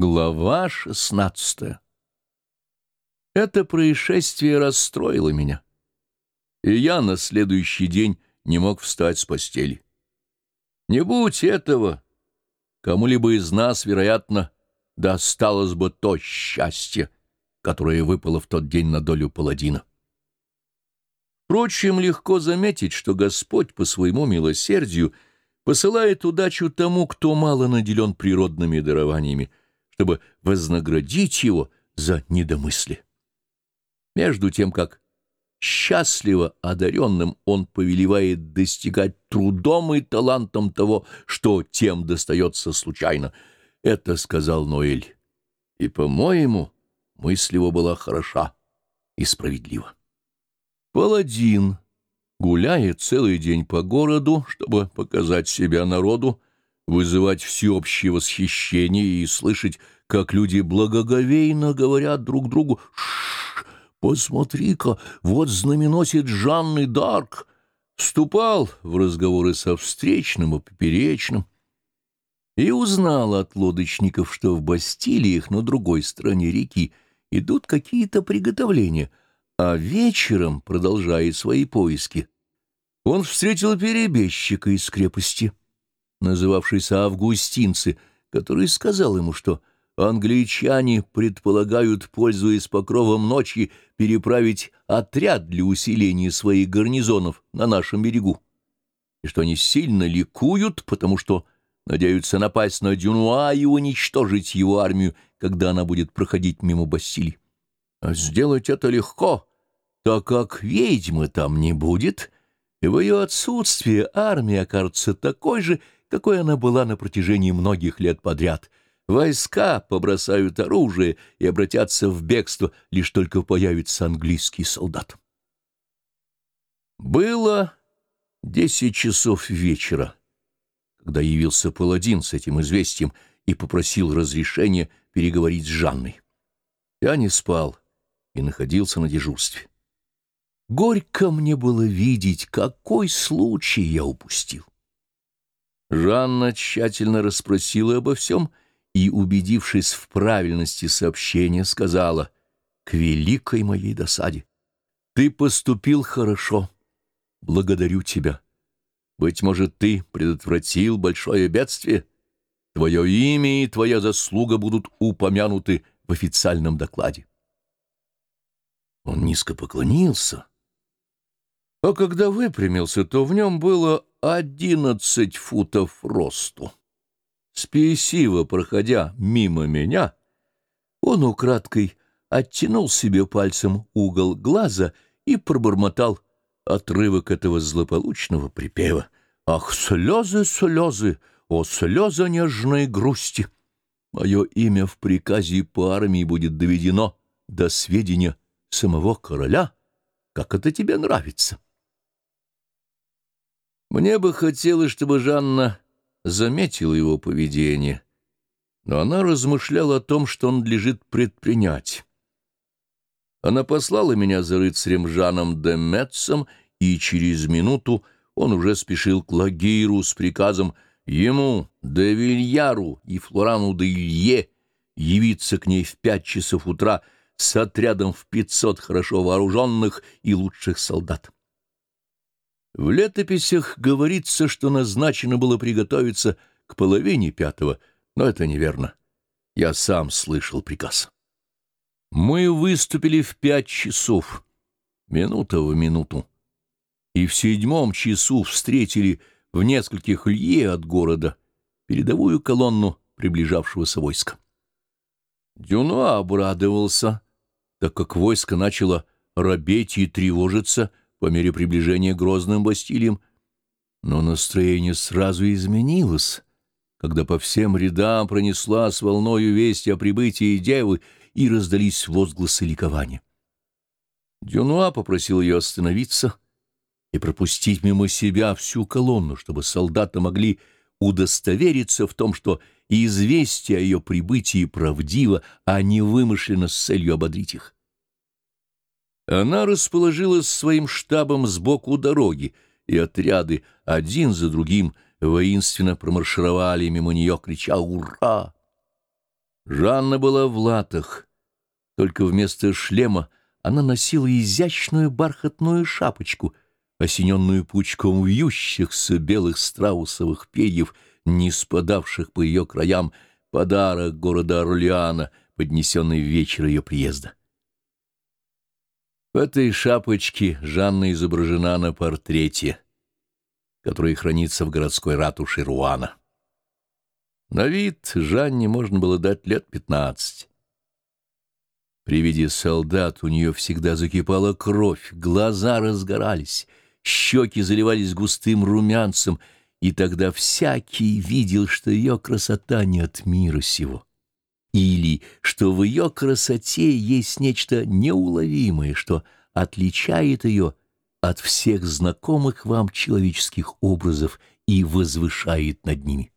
Глава шестнадцатая Это происшествие расстроило меня, и я на следующий день не мог встать с постели. Не будь этого, кому-либо из нас, вероятно, досталось бы то счастье, которое выпало в тот день на долю паладина. Впрочем, легко заметить, что Господь по своему милосердию посылает удачу тому, кто мало наделен природными дарованиями, чтобы вознаградить его за недомыслие. Между тем, как счастливо одаренным он повелевает достигать трудом и талантом того, что тем достается случайно. Это сказал Ноэль. И, по-моему, мысль его была хороша и справедлива. Паладин, гуляя целый день по городу, чтобы показать себя народу, вызывать всеобщее восхищение и слышать, как люди благоговейно говорят друг другу «Шш, посмотри-ка, вот знаменосец Жанны Дарк!» Вступал в разговоры со встречным и поперечным и узнал от лодочников, что в Бастилиях на другой стороне реки идут какие-то приготовления, а вечером, продолжая свои поиски, он встретил перебежчика из крепости — называвшийся Августинцы, который сказал ему, что англичане предполагают, пользуясь покровом ночи, переправить отряд для усиления своих гарнизонов на нашем берегу, и что они сильно ликуют, потому что надеются напасть на Дюнуа и уничтожить его армию, когда она будет проходить мимо Бассили. А сделать это легко, так как ведьмы там не будет, и в ее отсутствие армия окажется такой же, какой она была на протяжении многих лет подряд. Войска побросают оружие и обратятся в бегство, лишь только появится английский солдат. Было десять часов вечера, когда явился паладин с этим известием и попросил разрешения переговорить с Жанной. Я не спал и находился на дежурстве. Горько мне было видеть, какой случай я упустил. Жанна тщательно расспросила обо всем и, убедившись в правильности сообщения, сказала «К великой моей досаде! Ты поступил хорошо. Благодарю тебя. Быть может, ты предотвратил большое бедствие. Твое имя и твоя заслуга будут упомянуты в официальном докладе». Он низко поклонился, а когда выпрямился, то в нем было одиннадцать футов росту. Спесиво проходя мимо меня, он украдкой оттянул себе пальцем угол глаза и пробормотал отрывок этого злополучного припева. «Ах, слезы, слезы, о, слезы нежной грусти! Мое имя в приказе по армии будет доведено до сведения самого короля, как это тебе нравится». Мне бы хотелось, чтобы Жанна заметила его поведение, но она размышляла о том, что он лежит предпринять. Она послала меня за рыцарем Жаном де Метцем, и через минуту он уже спешил к Лагиру с приказом ему, де Вильяру и Флорану де Илье явиться к ней в пять часов утра с отрядом в пятьсот хорошо вооруженных и лучших солдат. В летописях говорится, что назначено было приготовиться к половине пятого, но это неверно. Я сам слышал приказ. Мы выступили в пять часов, минута в минуту, и в седьмом часу встретили в нескольких лье от города передовую колонну приближавшегося войска. Дюнуа обрадовался, так как войско начало робеть и тревожиться, по мере приближения грозным Бастилием, но настроение сразу изменилось, когда по всем рядам пронеслась волною весть о прибытии девы и раздались возгласы ликования. Дюнуа попросил ее остановиться и пропустить мимо себя всю колонну, чтобы солдаты могли удостовериться в том, что известие о ее прибытии правдиво, а не вымышлено с целью ободрить их. Она расположилась своим штабом сбоку дороги, и отряды один за другим воинственно промаршировали мимо нее, крича «Ура!». Жанна была в латах, только вместо шлема она носила изящную бархатную шапочку, осененную пучком вьющихся белых страусовых перьев, не спадавших по ее краям, подарок города Орлеана, поднесенный в вечер ее приезда. В этой шапочке Жанна изображена на портрете, который хранится в городской ратуше Руана. На вид Жанне можно было дать лет пятнадцать. При виде солдат у нее всегда закипала кровь, глаза разгорались, щеки заливались густым румянцем, и тогда всякий видел, что ее красота не от мира сего, или что в ее красоте есть нечто неуловимое, что отличает ее от всех знакомых вам человеческих образов и возвышает над ними.